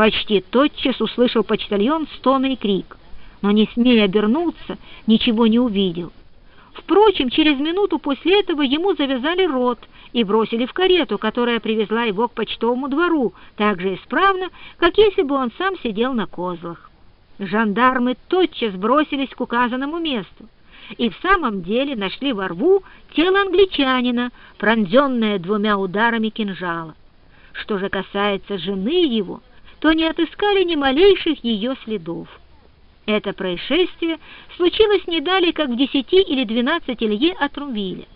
Почти тотчас услышал почтальон стоны и крик, но, не смея обернуться, ничего не увидел. Впрочем, через минуту после этого ему завязали рот и бросили в карету, которая привезла его к почтовому двору, так же исправно, как если бы он сам сидел на козлах. Жандармы тотчас бросились к указанному месту и в самом деле нашли во рву тело англичанина, пронзенное двумя ударами кинжала. Что же касается жены его, то не отыскали ни малейших ее следов. Это происшествие случилось не далее, как в десяти или двенадцати лье от Румвиля.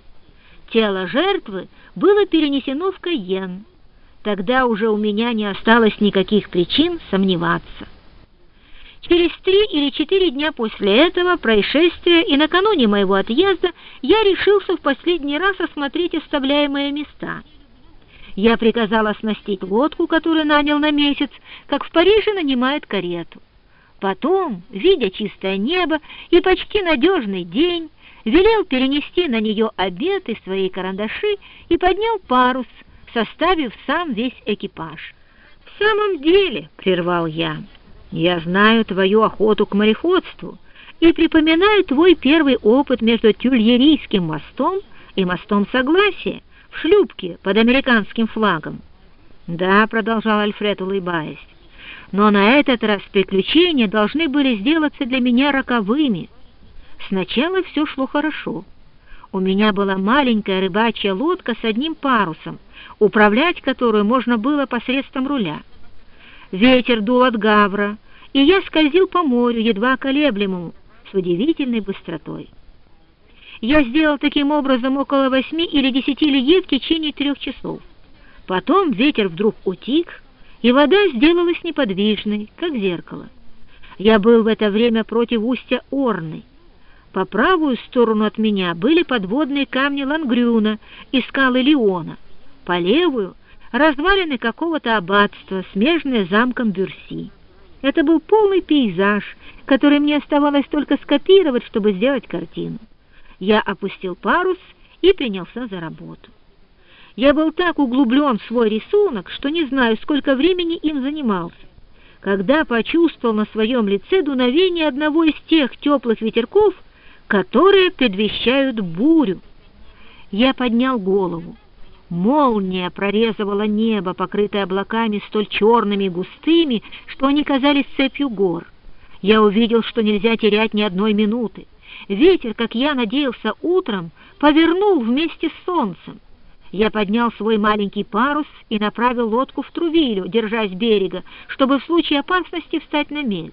Тело жертвы было перенесено в Кайен. Тогда уже у меня не осталось никаких причин сомневаться. Через три или четыре дня после этого происшествия и накануне моего отъезда я решился в последний раз осмотреть оставляемые места. Я приказал оснастить лодку, которую нанял на месяц, как в Париже нанимает карету. Потом, видя чистое небо и почти надежный день, велел перенести на нее обед и свои карандаши и поднял парус, составив сам весь экипаж. «В самом деле», — прервал я, — «я знаю твою охоту к мореходству и припоминаю твой первый опыт между Тюльерийским мостом и мостом Согласия в шлюпке под американским флагом». «Да», — продолжал Альфред, улыбаясь, но на этот раз приключения должны были сделаться для меня роковыми. Сначала все шло хорошо. У меня была маленькая рыбачья лодка с одним парусом, управлять которую можно было посредством руля. Ветер дул от гавра, и я скользил по морю, едва колеблемому, с удивительной быстротой. Я сделал таким образом около восьми или десяти лье в течение трех часов. Потом ветер вдруг утих, и вода сделалась неподвижной, как зеркало. Я был в это время против устья Орны. По правую сторону от меня были подводные камни Лангрюна и скалы Леона, по левую — развалины какого-то аббатства, смежные замком Бюрси. Это был полный пейзаж, который мне оставалось только скопировать, чтобы сделать картину. Я опустил парус и принялся за работу. Я был так углублен в свой рисунок, что не знаю, сколько времени им занимался. Когда почувствовал на своем лице дуновение одного из тех теплых ветерков, которые предвещают бурю, я поднял голову. Молния прорезывала небо, покрытое облаками столь черными и густыми, что они казались цепью гор. Я увидел, что нельзя терять ни одной минуты. Ветер, как я надеялся утром, повернул вместе с солнцем. Я поднял свой маленький парус и направил лодку в Трувилю, держась берега, чтобы в случае опасности встать на мель.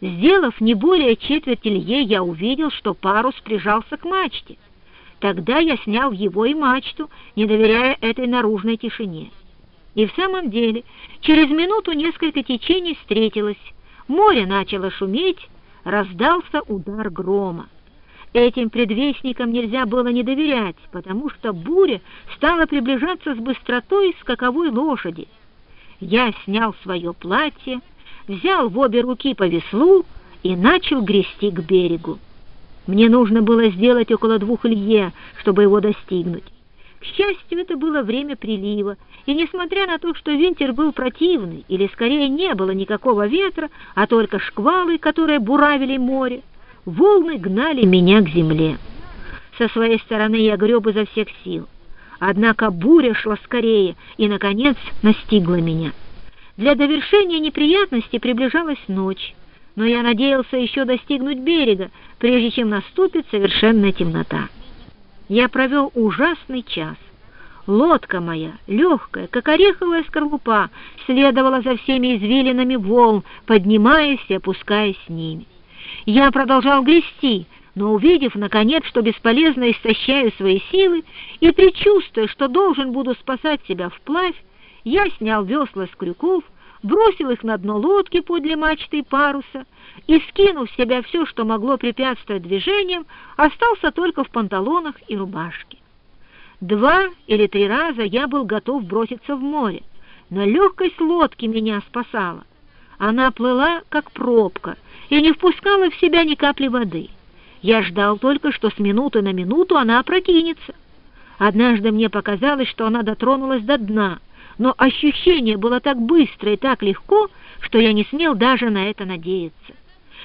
Сделав не более четверти лье, я увидел, что парус прижался к мачте. Тогда я снял его и мачту, не доверяя этой наружной тишине. И в самом деле, через минуту несколько течений встретилось, море начало шуметь, раздался удар грома. Этим предвестникам нельзя было не доверять, потому что буря стала приближаться с быстротой скаковой лошади. Я снял свое платье, взял в обе руки по веслу и начал грести к берегу. Мне нужно было сделать около двух лье, чтобы его достигнуть. К счастью, это было время прилива, и несмотря на то, что ветер был противный, или скорее не было никакого ветра, а только шквалы, которые буравили море, волны гнали меня к земле. Со своей стороны я греб изо всех сил. Однако буря шла скорее и, наконец, настигла меня. Для довершения неприятности приближалась ночь, но я надеялся еще достигнуть берега, прежде чем наступит совершенная темнота. Я провел ужасный час. Лодка моя, легкая, как ореховая скорлупа, следовала за всеми извилинами волн, поднимаясь и опускаясь с ними. Я продолжал грести, но увидев, наконец, что бесполезно истощаю свои силы, и предчувствуя, что должен буду спасать себя вплавь, я снял весла с крюков, бросил их на дно лодки подле мачты и паруса, и, скинув с себя все, что могло препятствовать движениям, остался только в панталонах и рубашке. Два или три раза я был готов броситься в море, но легкость лодки меня спасала. Она плыла, как пробка, и не впускала в себя ни капли воды. Я ждал только, что с минуты на минуту она опрокинется. Однажды мне показалось, что она дотронулась до дна, но ощущение было так быстро и так легко, что я не смел даже на это надеяться.